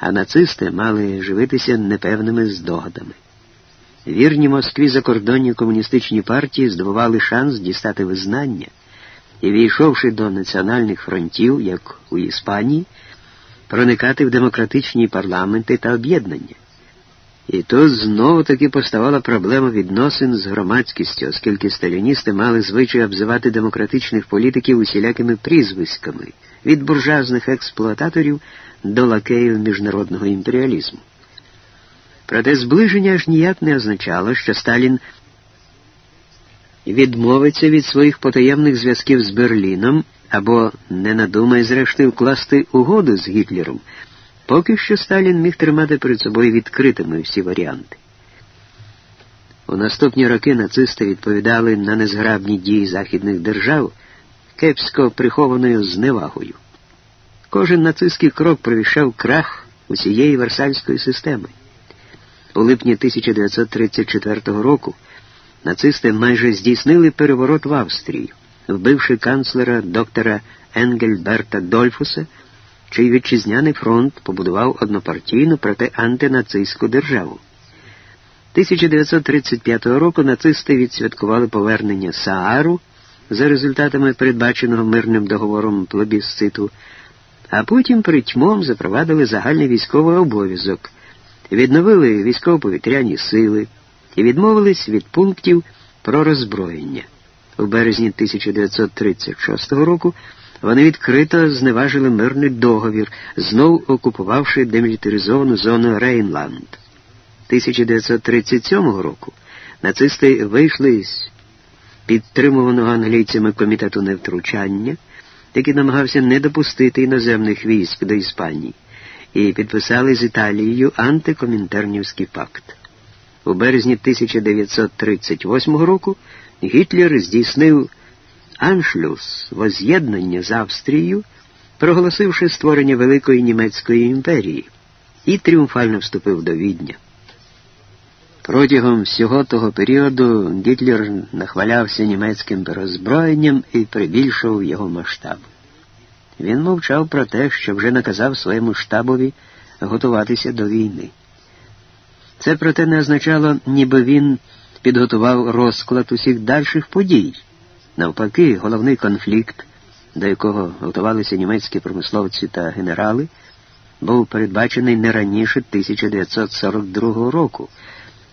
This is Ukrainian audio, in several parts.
а нацисти мали живитися непевними здогадами. Вірні Москві закордонні комуністичні партії здобували шанс дістати визнання і, війшовши до національних фронтів, як у Іспанії, проникати в демократичні парламенти та об'єднання. І тут знову таки поставала проблема відносин з громадськістю, оскільки сталіністи мали звичай обзивати демократичних політиків усілякими прізвиськами від буржуазних експлуататорів до лакеїв міжнародного імперіалізму. Проте зближення аж ніяк не означало, що Сталін відмовиться від своїх потаємних зв'язків з Берліном або не надумає зрештою вкласти угоду з Гітлером. Поки що Сталін міг тримати перед собою відкритими всі варіанти. У наступні роки нацисти відповідали на незграбні дії західних держав кепсько прихованою зневагою. Кожен нацистський крок провішав крах усієї Версальської системи. У липні 1934 року нацисти майже здійснили переворот в Австрії, вбивши канцлера доктора Енгельберта Дольфуса чий вітчизняний фронт побудував однопартійну проте антинацистську державу. 1935 року нацисти відсвяткували повернення Саару за результатами передбаченого мирним договором плебісциту, а потім притьмом запровадили загальний військовий обов'язок, відновили військово-повітряні сили і відмовились від пунктів про роззброєння. У березні 1936 року вони відкрито зневажили мирний договір, знов окупувавши демілітаризовану зону Рейнланд. 1937 року нацисти вийшли з підтримуваного англійцями комітету невтручання, який намагався не допустити іноземних військ до Іспанії, і підписали з Італією антикомінтернівський пакт. У березні 1938 року Гітлер здійснив Аншлюс воз'єднання з Австрією, проголосивши створення Великої Німецької імперії, і тріумфально вступив до Відня. Протягом всього того періоду Гітлер нахвалявся німецьким роззброєнням і прибільшував його масштаб. Він мовчав про те, що вже наказав своєму штабові готуватися до війни. Це проте не означало, ніби він підготував розклад усіх дальших подій. Навпаки, головний конфлікт, до якого готувалися німецькі промисловці та генерали, був передбачений не раніше 1942 року,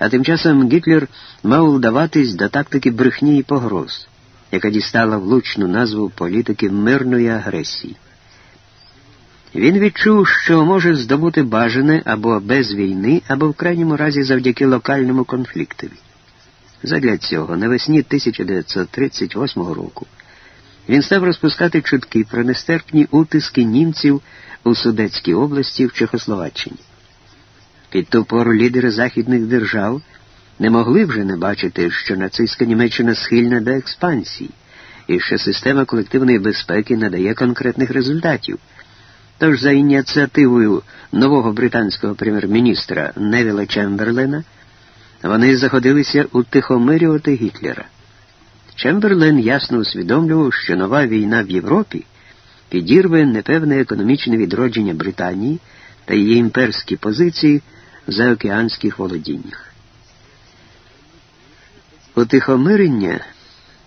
а тим часом Гітлер мав вдаватись до тактики брехні і погроз, яка дістала влучну назву політики мирної агресії. Він відчув, що може здобути бажане або без війни, або в крайньому разі завдяки локальному конфліктові. Задля цього навесні 1938 року він став розпускати чутки про нестерпні утиски німців у Судецькій області в Чехословаччині. Під ту пору лідери західних держав не могли вже не бачити, що нацистська Німеччина схильна до експансії і що система колективної безпеки надає конкретних результатів. Тож за ініціативою нового британського прем'єр-міністра Невіла Чемберлена вони заходилися утихомирювати Гітлера. Чемберлен ясно усвідомлював, що нова війна в Європі підірве непевне економічне відродження Британії та її імперські позиції заокеанських володіннях. Утихомирення,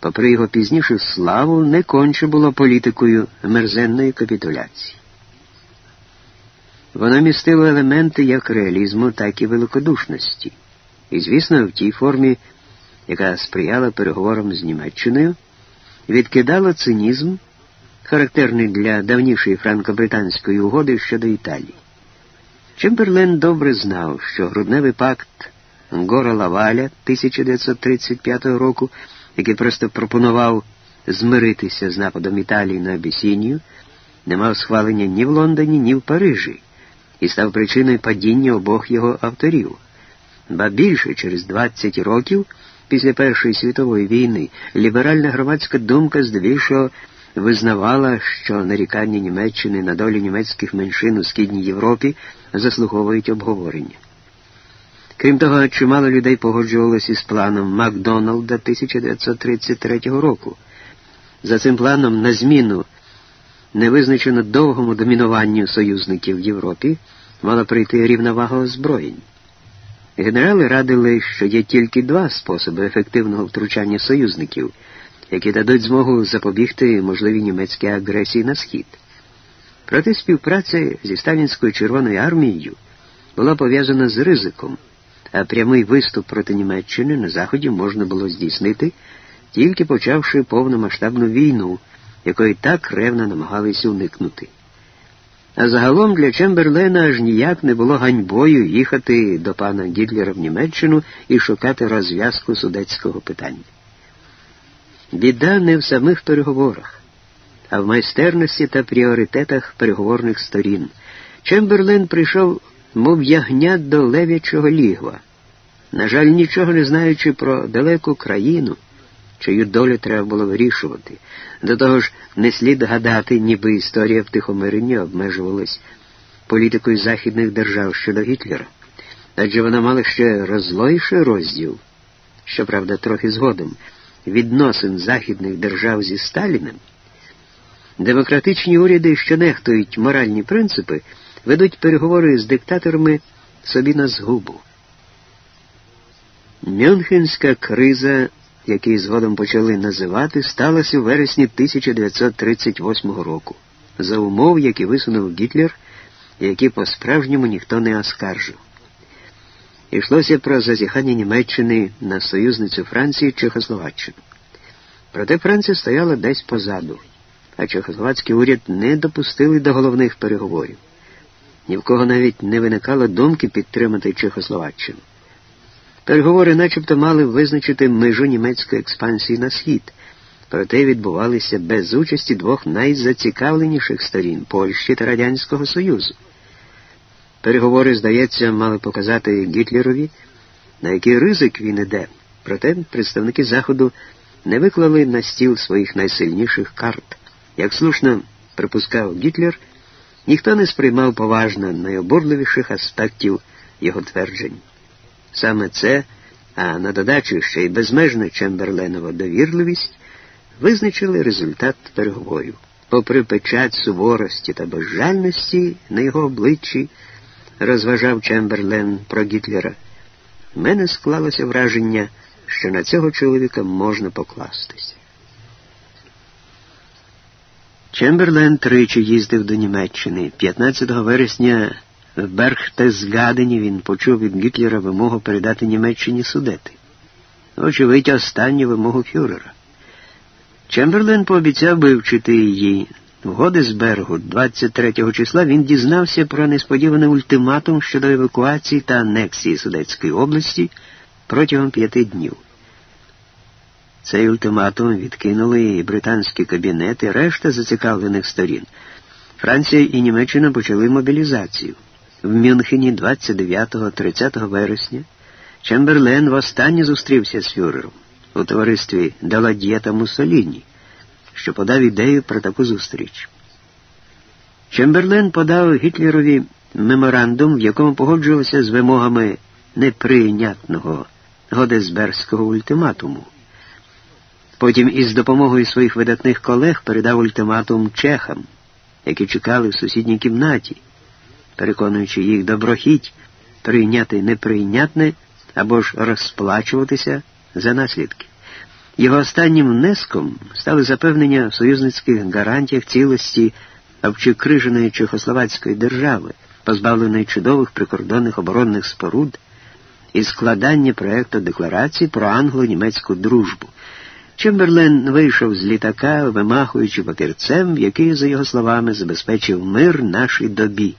попри його пізнішу славу, не конче було політикою мерзенної капітуляції. Воно містило елементи як реалізму, так і великодушності. І, звісно, в тій формі, яка сприяла переговорам з Німеччиною, відкидало цинізм, характерний для давнішої франко-британської угоди щодо Італії. Чемберлен добре знав, що грудневий пакт Гора Лаваля 1935 року, який просто пропонував змиритися з нападом Італії на Абісінію, не мав схвалення ні в Лондоні, ні в Парижі і став причиною падіння обох його авторів. Ба більше через 20 років після Першої світової війни ліберальна громадська думка здебільшого визнавала, що нарікання Німеччини на долю німецьких меншин у Східній Європі заслуговують обговорення. Крім того, чимало людей погоджувалося із планом Макдоналда 1933 року. За цим планом на зміну невизначено довгому домінуванню союзників в Європі мала прийти рівновага озброєнь. Генерали радили, що є тільки два способи ефективного втручання союзників, які дадуть змогу запобігти можливій німецькій агресії на схід. Проте співпраця зі Сталінською Червоною армією була пов'язана з ризиком, а прямий виступ проти Німеччини на Заході можна було здійснити, тільки почавши повномасштабну війну, якої так ревно намагались уникнути. А загалом для Чемберлена аж ніяк не було ганьбою їхати до пана Гітлера в Німеччину і шукати розв'язку судецького питання. Біда не в самих переговорах, а в майстерності та пріоритетах переговорних сторін. Чемберлен прийшов, мов ягнят до лев'ячого лігва. На жаль, нічого не знаючи про далеку країну, чию долю треба було вирішувати. До того ж, не слід гадати, ніби історія в Тихомирині обмежувалась політикою західних держав щодо Гітлера. Адже вона мала ще розлойший розділ, щоправда, трохи згодом, відносин західних держав зі Сталіним. Демократичні уряди, що нехтують моральні принципи, ведуть переговори з диктаторами собі на згубу. Мюнхенська криза який згодом почали називати, сталося у вересні 1938 року, за умов, які висунув Гітлер, які по-справжньому ніхто не оскаржив. Йшлося про зазіхання Німеччини на союзницю Франції Чехословаччину. Проте Франція стояла десь позаду, а чехословацький уряд не допустили до головних переговорів. Ні в кого навіть не виникало думки підтримати Чехословаччину. Переговори начебто мали визначити межу німецької експансії на схід, проте відбувалися без участі двох найзацікавленіших сторін Польщі та Радянського Союзу. Переговори, здається, мали показати Гітлерові, на який ризик він іде, проте представники Заходу не виклали на стіл своїх найсильніших карт. Як слушно припускав Гітлер, ніхто не сприймав поважно найобурливіших аспектів його тверджень. Саме це, а на додачу ще й безмежна Чемберленова довірливість, визначили результат переговорів. Попри печать суворості та безжальності на його обличчі, розважав Чемберлен про Гітлера, в мене склалося враження, що на цього чоловіка можна покластися. Чемберлен тричі їздив до Німеччини 15 вересня в Берхтесгадені він почув від Гітлера вимогу передати Німеччині судети. Очевидь, останню вимогу фюрера. Чемберлен пообіцяв вивчити її. В Годесбергу 23 числа він дізнався про несподіваний ультиматум щодо евакуації та анексії Судетської області протягом п'яти днів. Цей ультиматум відкинули і британські кабінети, решта зацікавлених сторін. Франція і Німеччина почали мобілізацію в Мюнхені 29-30 вересня Чемберлен востаннє зустрівся з фюрером у товаристві Далад'єта Муссоліні, що подав ідею про таку зустріч. Чемберлен подав Гітлерові меморандум, в якому погоджувався з вимогами неприйнятного Годесберського ультиматуму. Потім із допомогою своїх видатних колег передав ультиматум чехам, які чекали в сусідній кімнаті переконуючи їх доброхіть прийняти неприйнятне або ж розплачуватися за наслідки. Його останнім внеском стали запевнення в союзницьких гарантіях цілості обчекриженої Чехословацької держави, позбавленої чудових прикордонних оборонних споруд, і складання проекту декларації про англо-німецьку дружбу. Чемберлен вийшов з літака, вимахуючи папірцем, який, за його словами, забезпечив мир нашій добі.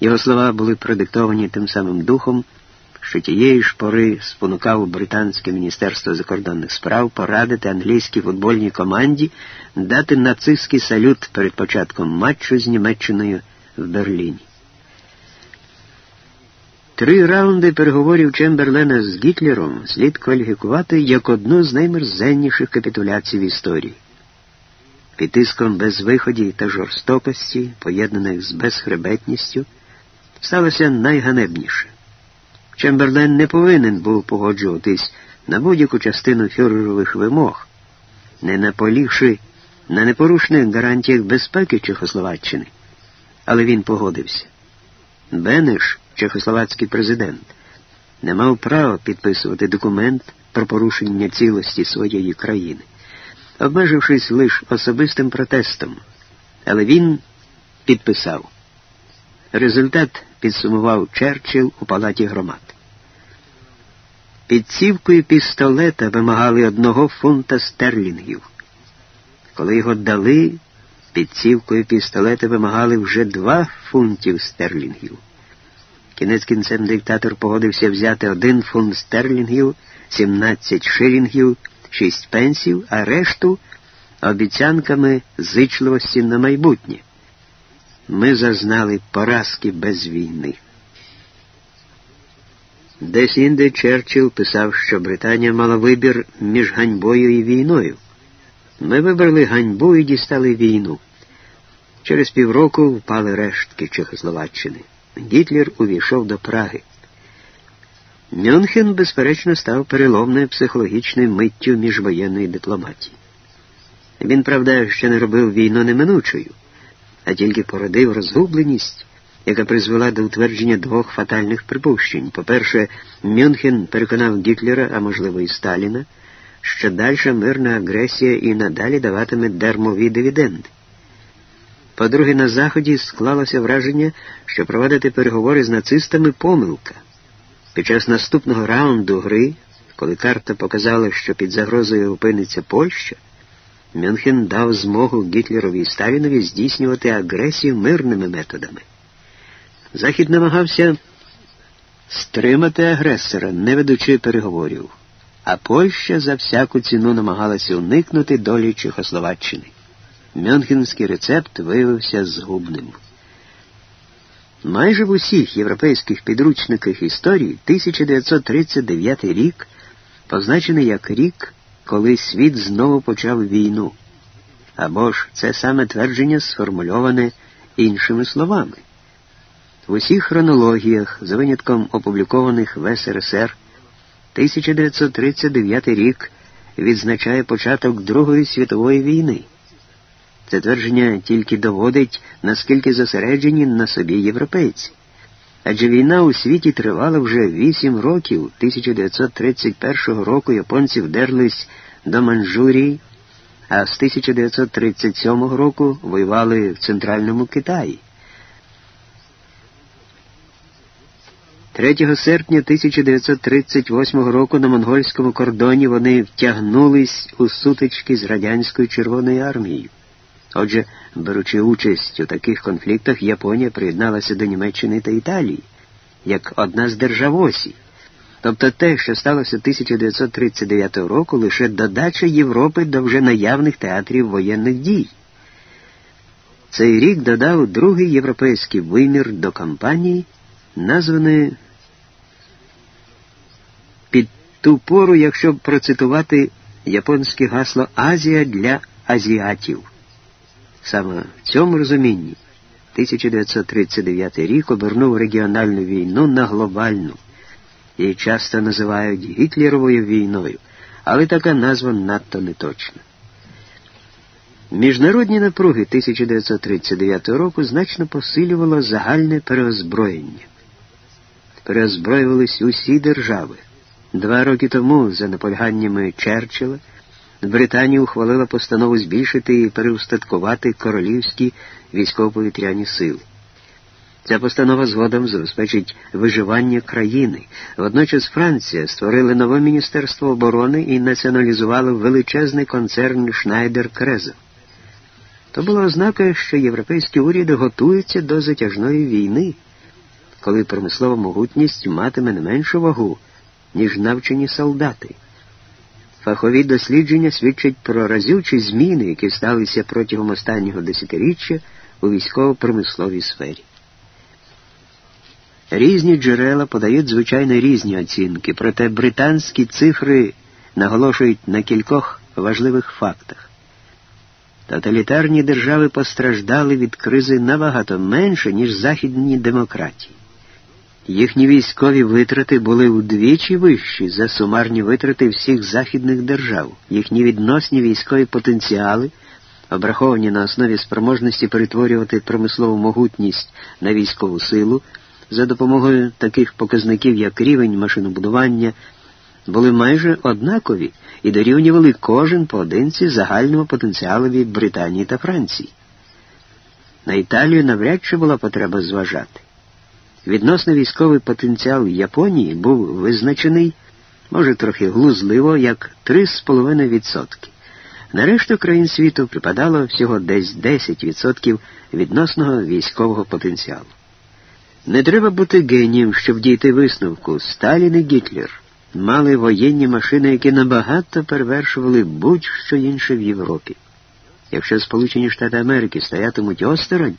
Його слова були продиктовані тим самим духом, що тієї ж пори спонукав британське міністерство закордонних справ порадити англійській футбольній команді дати нацистський салют перед початком матчу з Німеччиною в Берліні. Три раунди переговорів Чемберлена з Гітлером слід кваліфікувати як одну з наймерзенніших капітуляцій в історії. Під тиском безвиході та жорстокості, поєднаних з безхребетністю, сталося найганебніше. Чемберлен не повинен був погоджуватись на будь-яку частину фюрерових вимог, не наполігши на непорушних гарантіях безпеки Чехословаччини, але він погодився. Бенеш, чехословацький президент, не мав права підписувати документ про порушення цілості своєї країни, обмежившись лише особистим протестом. Але він підписав. Результат підсумував Черчилл у палаті громад. Під цівкою пістолета вимагали одного фунта стерлінгів. Коли його дали, під цівкою пістолета вимагали вже два фунтів стерлінгів. Кінець кінцем диктатор погодився взяти один фунт стерлінгів, 17 шилінгів, 6 пенсів, а решту обіцянками зичливості на майбутнє. Ми зазнали поразки без війни. Десь інде Черчилл писав, що Британія мала вибір між ганьбою і війною. Ми вибрали ганьбу і дістали війну. Через півроку впали рештки Чехословаччини. Гітлер увійшов до Праги. Мюнхен, безперечно, став переломною психологічною миттю міжвоєнної дипломатії. Він, правда, ще не робив війну неминучою, а тільки породив розгубленість, яка призвела до утвердження двох фатальних припущень. По-перше, Мюнхен переконав Гітлера, а можливо і Сталіна, що дальша мирна агресія і надалі даватиме дармові дивіденди. По-друге, на Заході склалося враження, що проводити переговори з нацистами помилка. Під час наступного раунду гри, коли карта показала, що під загрозою опиниться Польща, Мюнхен дав змогу Гітлерові і Сталінові здійснювати агресію мирними методами. Захід намагався стримати агресора, не ведучи переговорів, а Польща за всяку ціну намагалася уникнути долі Чехословаччини. Мюнхенський рецепт виявився згубним. Майже в усіх європейських підручниках історії 1939 рік позначений як рік, коли світ знову почав війну. Або ж це саме твердження сформульоване іншими словами. В усіх хронологіях, за винятком опублікованих в СРСР, 1939 рік відзначає початок Другої світової війни. Це твердження тільки доводить, наскільки зосереджені на собі європейці. Адже війна у світі тривала вже вісім років. 1931 року японці вдерлись до Манчжурії, а з 1937 року воювали в Центральному Китаї. 3 серпня 1938 року на монгольському кордоні вони втягнулись у сутички з радянською Червоною армією. Отже, беручи участь у таких конфліктах, Японія приєдналася до Німеччини та Італії як одна з держав осі. Тобто те, що сталося 1939 року, лише додача Європи до вже наявних театрів воєнних дій. Цей рік додав другий європейський вимір до кампанії, названої під ту пору, якщо процитувати японське гасло Азія для азіатів. Саме в цьому розумінні 1939 рік обернув регіональну війну на глобальну. Її часто називають Гітлеровою війною, але така назва надто неточна. Міжнародні напруги 1939 року значно посилювало загальне переозброєння. Переозброювались усі держави. Два роки тому, за наполяганнями Черчилла, Британія ухвалила постанову збільшити і переустаткувати королівські військово-повітряні сили. Ця постанова згодом забезпечить виживання країни. Водночас Франція створила нове Міністерство оборони і націоналізувала величезний концерн Шнайдер Крезо. То була ознака, що європейські уряди готуються до затяжної війни, коли промислова могутність матиме не меншу вагу, ніж навчені солдати. Фахові дослідження свідчать про разючі зміни, які сталися протягом останнього десятиріччя у військово-промисловій сфері. Різні джерела подають звичайно різні оцінки, проте британські цифри наголошують на кількох важливих фактах. Тоталітарні держави постраждали від кризи набагато менше, ніж західні демократії. Їхні військові витрати були вдвічі вищі за сумарні витрати всіх західних держав. Їхні відносні військові потенціали, обраховані на основі спроможності перетворювати промислову могутність на військову силу, за допомогою таких показників, як рівень машинобудування, були майже однакові і дорівнювали кожен поодинці загальному потенціалові Британії та Франції. На Італію навряд чи була потреба зважати. Відносно військовий потенціал Японії був визначений, може трохи глузливо, як 3,5%. На країн світу припадало всього десь 10% відносного військового потенціалу. Не треба бути генієм, щоб дійти висновку. Сталін і Гітлер мали воєнні машини, які набагато перевершували будь-що інше в Європі. Якщо Сполучені Штати Америки стоятимуть осторонь,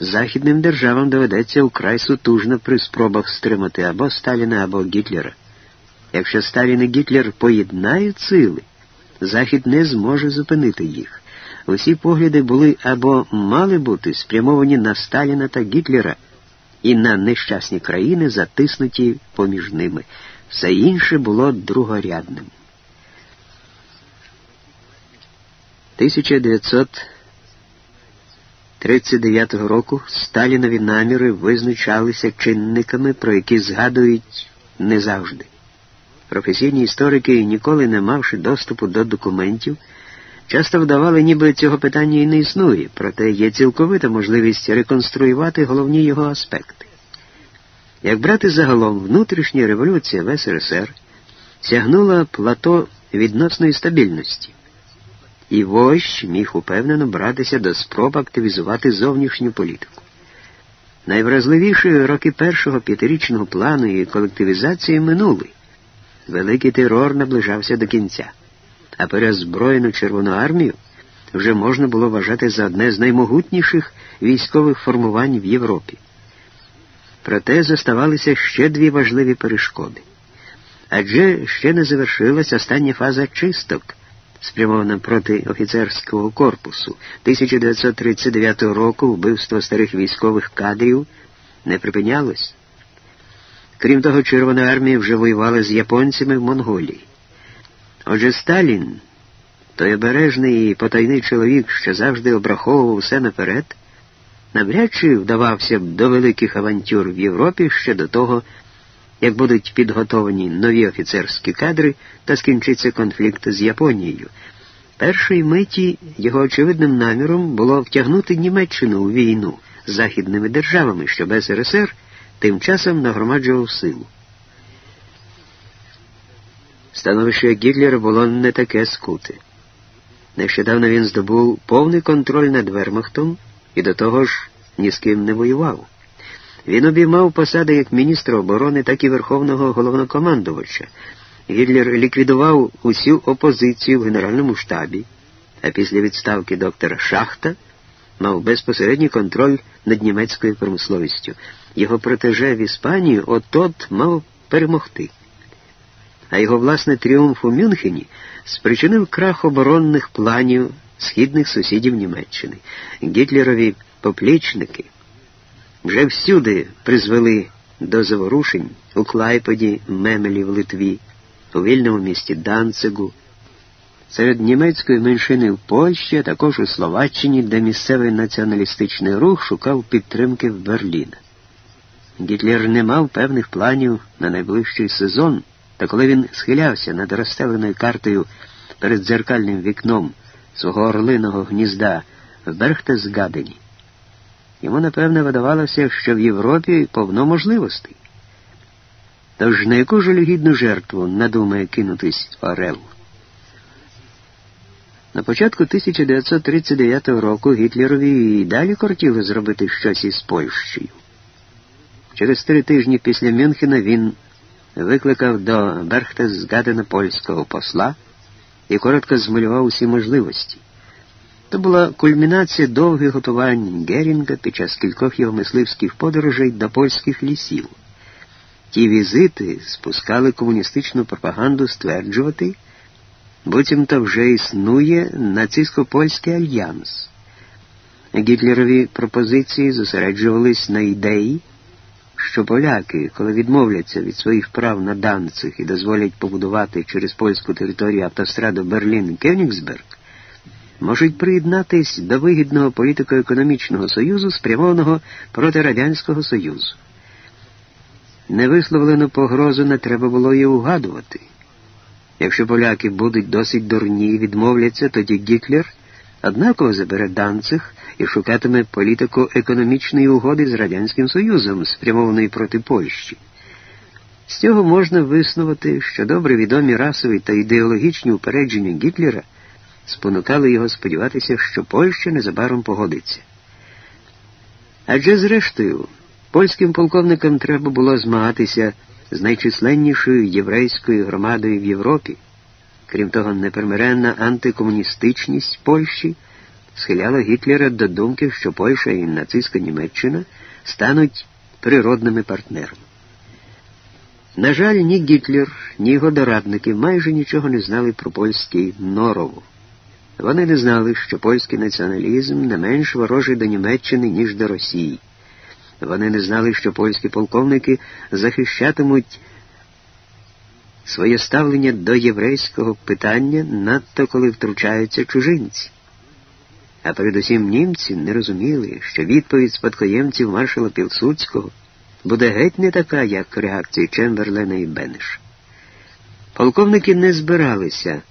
західним державам доведеться украй сутужно при спробах стримати або Сталіна, або Гітлера. Якщо Сталін і Гітлер поєднають сили, Захід не зможе зупинити їх. Усі погляди були або мали бути спрямовані на Сталіна та Гітлера і на нещасні країни, затиснуті поміж ними. Все інше було другорядним. 1939 року Сталінові наміри визначалися чинниками, про які згадують не завжди. Професійні історики, ніколи не мавши доступу до документів, часто вдавали, ніби цього питання і не існує, проте є цілковита можливість реконструювати головні його аспекти. Як брати загалом, внутрішня революція в СРСР сягнула плато відносної стабільності, і вождь міг упевнено братися до спроб активізувати зовнішню політику. Найвразливіші роки першого п'ятирічного плану і колективізації минули. Великий терор наближався до кінця, а перезброєну Червону армію вже можна було вважати за одне з наймогутніших військових формувань в Європі. Проте зоставалися ще дві важливі перешкоди. Адже ще не завершилась остання фаза чисток, спрямована проти офіцерського корпусу. 1939 року вбивство старих військових кадрів не припинялось. Крім того, Червона армія вже воювала з японцями в Монголії. Отже, Сталін, той обережний і потайний чоловік, що завжди обраховував все наперед, навряд чи вдавався б до великих авантюр в Європі ще до того, як будуть підготовані нові офіцерські кадри та скінчиться конфлікт з Японією. Першої миті його очевидним наміром було втягнути Німеччину у війну з західними державами, щоб СРСР тим часом нагромаджував силу. Становище Гітлера було не таке скуте. Нещодавно він здобув повний контроль над Вермахтом і до того ж ні з ким не воював. Він обіймав посади як міністра оборони, так і Верховного головнокомандувача. Гітлер ліквідував усю опозицію в Генеральному штабі, а після відставки доктора Шахта мав безпосередній контроль над німецькою промисловістю. Його протеже в Іспанії от-от мав перемогти. А його власний тріумф у Мюнхені спричинив крах оборонних планів східних сусідів Німеччини. Гітлерові поплічники вже всюди призвели до заворушень у Клайпеді, Мемелі в Литві, у вільному місті Данцигу, серед німецької меншини в Польщі, а також у Словаччині, де місцевий націоналістичний рух шукав підтримки в Берліна. Гітлер не мав певних планів на найближчий сезон, та коли він схилявся над розстеленою картою перед дзеркальним вікном свого орлиного гнізда в Берхтесгадені, йому напевне видавалося, що в Європі повно можливостей. Тож на яку жалюгідну жертву надумає кинутись Орел? На початку 1939 року Гітлерові і далі кортіло зробити щось із Польщею. Через три тижні після Мюнхена він викликав до Берхтесгадена польського посла і коротко змалював усі можливості. То була кульмінація довгих готувань Герінга під час кількох його мисливських подорожей до польських лісів. Ті візити спускали комуністичну пропаганду стверджувати, буцімто вже існує нацистсько-польський альянс. Гітлерові пропозиції зосереджувались на ідеї, що поляки, коли відмовляться від своїх прав на Данцих і дозволять побудувати через польську територію автостраду Берлін-Кенігсберг, можуть приєднатись до вигідного політико-економічного союзу, спрямованого проти Радянського Союзу. невисловлену погрозу не треба було і угадувати. Якщо поляки будуть досить дурні і відмовляться, тоді Гітлер однаково забере Данцих і шукатиме політико-економічної угоди з Радянським Союзом, спрямованої проти Польщі. З цього можна виснувати, що добре відомі расові та ідеологічні упередження Гітлера спонукали його сподіватися, що Польща незабаром погодиться. Адже, зрештою, польським полковникам треба було змагатися з найчисленнішою єврейською громадою в Європі. Крім того, непримиренна антикомуністичність Польщі схиляла Гітлера до думки, що Польща і нацистська Німеччина стануть природними партнерами. На жаль, ні Гітлер, ні його дорадники майже нічого не знали про польський норову. Вони не знали, що польський націоналізм не менш ворожий до Німеччини, ніж до Росії. Вони не знали, що польські полковники захищатимуть своє ставлення до єврейського питання, надто коли втручаються чужинці. А передусім німці не розуміли, що відповідь спадкоємців маршала Пілсудського буде геть не така, як реакції Чемберлена і Бенеш. Полковники не збиралися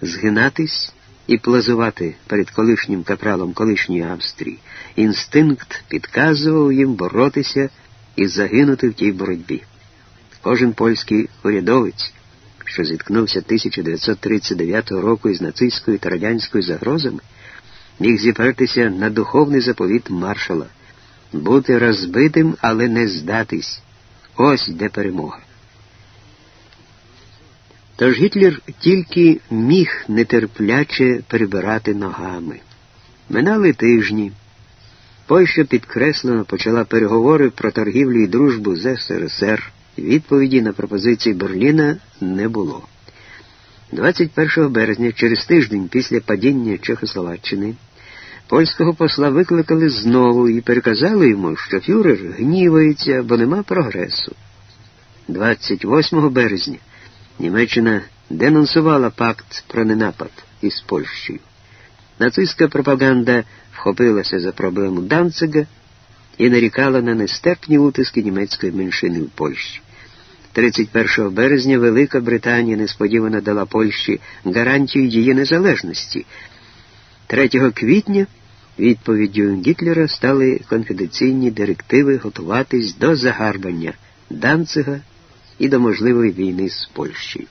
згинатись і плазувати перед колишнім капралом колишньої Австрії. Інстинкт підказував їм боротися і загинути в тій боротьбі. Кожен польський урядовець, що зіткнувся 1939 року із нацистською та радянською загрозами, міг зіпертися на духовний заповіт маршала бути розбитим, але не здатись. Ось де перемога. Тож Гітлер тільки міг нетерпляче прибирати ногами. Минали тижні. Польща підкреслено почала переговори про торгівлю і дружбу з СРСР. Відповіді на пропозиції Берліна не було. 21 березня, через тиждень після падіння Чехословаччини, польського посла викликали знову і переказали йому, що фюрер гнівається, бо нема прогресу. 28 березня Німеччина денонсувала пакт про ненапад із Польщею. Нацистська пропаганда вхопилася за проблему Данцига і нарікала на нестерпні утиски німецької меншини в Польщі. 31 березня Велика Британія несподівано дала Польщі гарантію її незалежності. 3 квітня відповіддю Гітлера стали конфіденційні директиви готуватись до загарбання Данцига і до можливої війни з Польщею.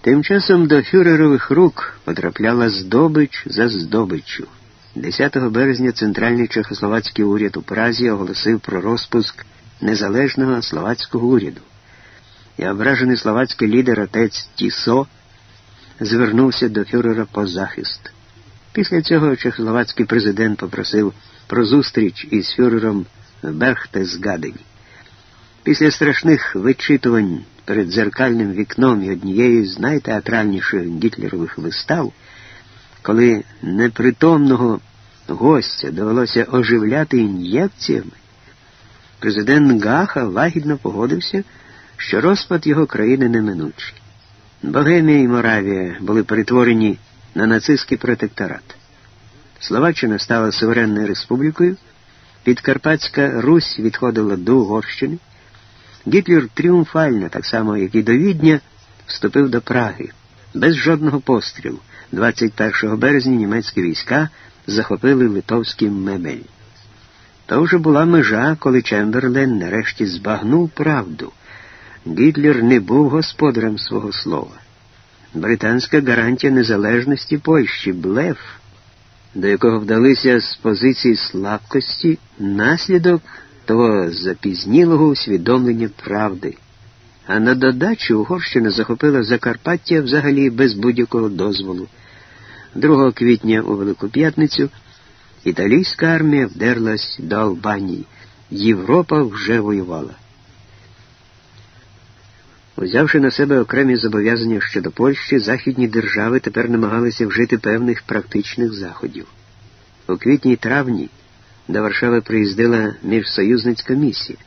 Тим часом до фюрерових рук потрапляла здобич за здобиччю. 10 березня центральний чехословацький уряд у Празі оголосив про розпуск незалежного словацького уряду. І ображений словацький лідер отець Тісо звернувся до фюрера по захист. Після цього чехословацький президент попросив про зустріч із фюрером в Берхтесгадені. Після страшних вичитувань перед дзеркальним вікном і однією з найтеатральніших гітлерових вистав, коли непритомного гостя довелося оживляти ін'єкціями, президент Гаха лагідно погодився, що розпад його країни неминучий. Богемія і Моравія були перетворені на нацистський протекторат. Словаччина стала суверенною республікою, Підкарпатська Русь відходила до Угорщини. Гітлер тріумфально, так само, як і до Відня, вступив до Праги. Без жодного пострілу. 21 березня німецькі війська захопили литовський мебель. То вже була межа, коли Чемберлен нарешті збагнув правду. Гітлер не був господарем свого слова. Британська гарантія незалежності Польщі блеф, до якого вдалися з позиції слабкості, наслідок того запізнілого усвідомлення правди. А на додачу Угорщина захопила Закарпаття взагалі без будь-якого дозволу. 2 квітня у Велику П'ятницю італійська армія вдерлась до Албанії. Європа вже воювала. Узявши на себе окремі зобов'язання щодо Польщі, західні держави тепер намагалися вжити певних практичних заходів. У квітні травні до Варшави приїздила міжсоюзницька місія.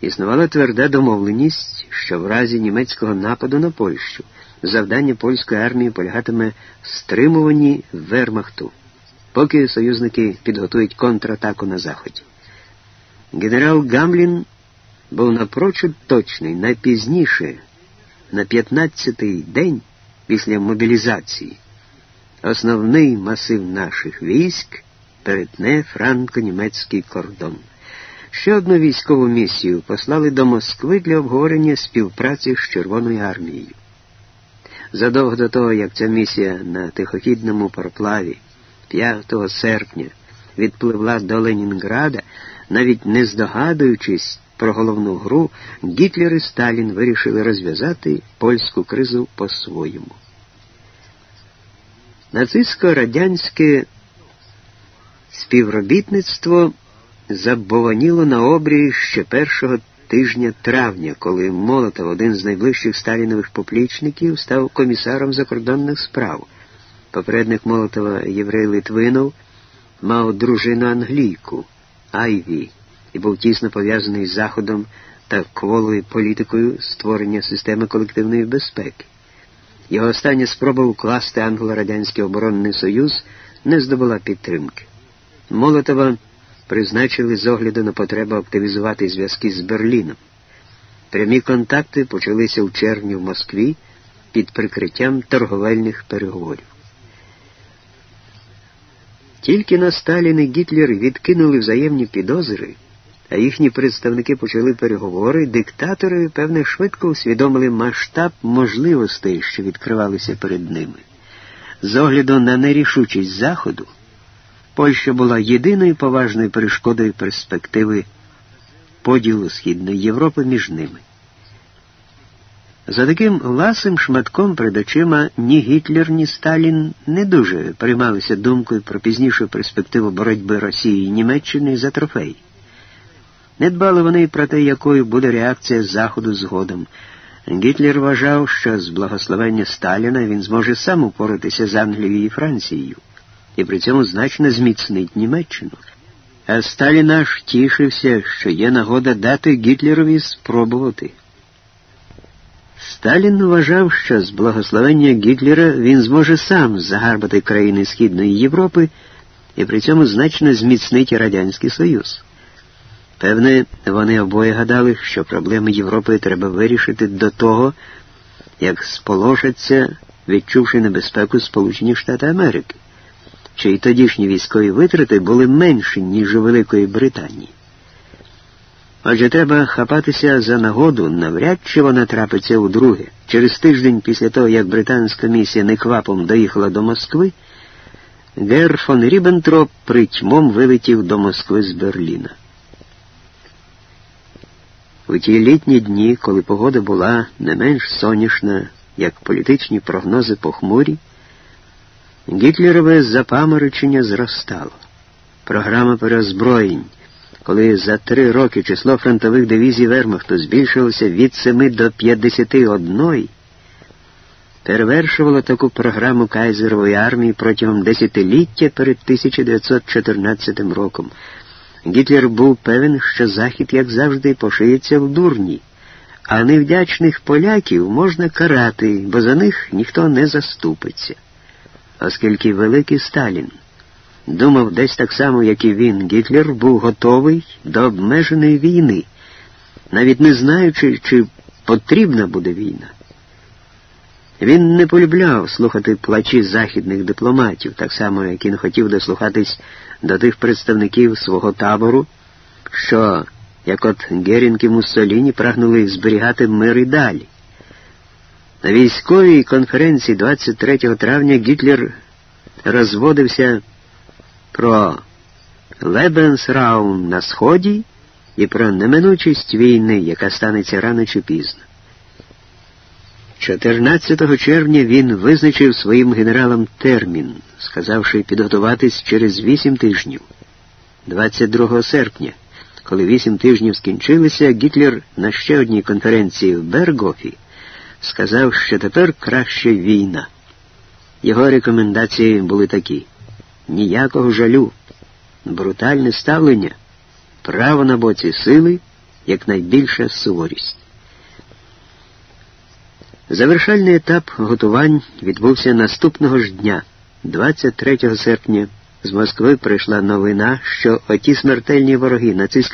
Існувала тверда домовленість, що в разі німецького нападу на Польщу завдання польської армії полягатиме в стримуванні вермахту, поки союзники підготують контратаку на Заході. Генерал Гамлін був напрочуд точний найпізніше, на 15-й день після мобілізації, основний масив наших військ перетне франко-німецький кордон. Ще одну військову місію послали до Москви для обговорення співпраці з Червоною армією. Задовго до того, як ця місія на тихохідному пароплаві 5 серпня відпливла до Ленінграда, навіть не здогадуючись про головну гру, Гітлер і Сталін вирішили розв'язати польську кризу по-своєму. Нацистсько-радянське співробітництво забованіло на обрії ще першого тижня травня, коли Молотов, один з найближчих сталінових поплічників, став комісаром закордонних справ. Попередник Молотова Єврей Литвинов мав дружину англійку Айві і був тісно пов'язаний з Заходом та кволою політикою створення системи колективної безпеки. Його остання спроба укласти англо-радянський оборонний союз не здобула підтримки. Молотова призначили з огляду на потребу активізувати зв'язки з Берліном. Прямі контакти почалися у червні в Москві під прикриттям торговельних переговорів. Тільки на Сталін і Гітлер відкинули взаємні підозри, а їхні представники почали переговори, диктатори, певне, швидко усвідомили масштаб можливостей, що відкривалися перед ними. З огляду на нерішучість Заходу. Польща була єдиною поважною перешкодою перспективи поділу Східної Європи між ними. За таким ласим шматком перед очима ні Гітлер, ні Сталін не дуже приймалися думкою про пізнішу перспективу боротьби Росії і Німеччини за трофей. Не дбали вони про те, якою буде реакція Заходу згодом. Гітлер вважав, що з благословення Сталіна він зможе сам упоратися з Англією і Францією і при цьому значно зміцнить Німеччину. А Сталін аж тішився, що є нагода дати Гітлерові спробувати. Сталін вважав, що з благословення Гітлера він зможе сам загарбати країни Східної Європи і при цьому значно зміцнить Радянський Союз. Певне, вони обоє гадали, що проблеми Європи треба вирішити до того, як сполошаться, відчувши небезпеку Сполучені Штати Америки що й тодішні військові витрати були менші, ніж у Великої Британії. Отже, треба хапатися за нагоду, навряд чи вона трапиться удруге. Через тиждень після того, як британська місія неквапом доїхала до Москви, Гер фон Рібентроп притьмом вилетів до Москви з Берліна. У ті літні дні, коли погода була не менш сонячна, як політичні прогнози похмурі, Гітлерове запаморочення зростало. Програма переозброєнь, коли за три роки число фронтових дивізій Вермахту збільшилося від 7 до 51, перевершувала таку програму Кайзерової армії протягом десятиліття перед 1914 роком. Гітлер був певен, що Захід, як завжди, пошиється в дурні, а невдячних поляків можна карати, бо за них ніхто не заступиться оскільки великий Сталін думав десь так само, як і він, Гітлер був готовий до обмеженої війни, навіть не знаючи, чи потрібна буде війна. Він не полюбляв слухати плачі західних дипломатів, так само, як він хотів дослухатись до тих представників свого табору, що, як от Герінг і Муссоліні, прагнули зберігати мир і далі. На військовій конференції 23 травня Гітлер розводився про Лебенсраум на Сході і про неминучість війни, яка станеться рано чи пізно. 14 червня він визначив своїм генералам термін, сказавши підготуватись через вісім тижнів. 22 серпня, коли вісім тижнів скінчилися, Гітлер на ще одній конференції в Бергофі сказав, що тепер краще війна. Його рекомендації були такі: ніякого жалю, брутальне ставлення, право на боці сили, якнайбільша суворість. Завершальний етап готувань відбувся наступного ж дня, 23 серпня. З Москви прийшла новина, що оті смертельні вороги нацистська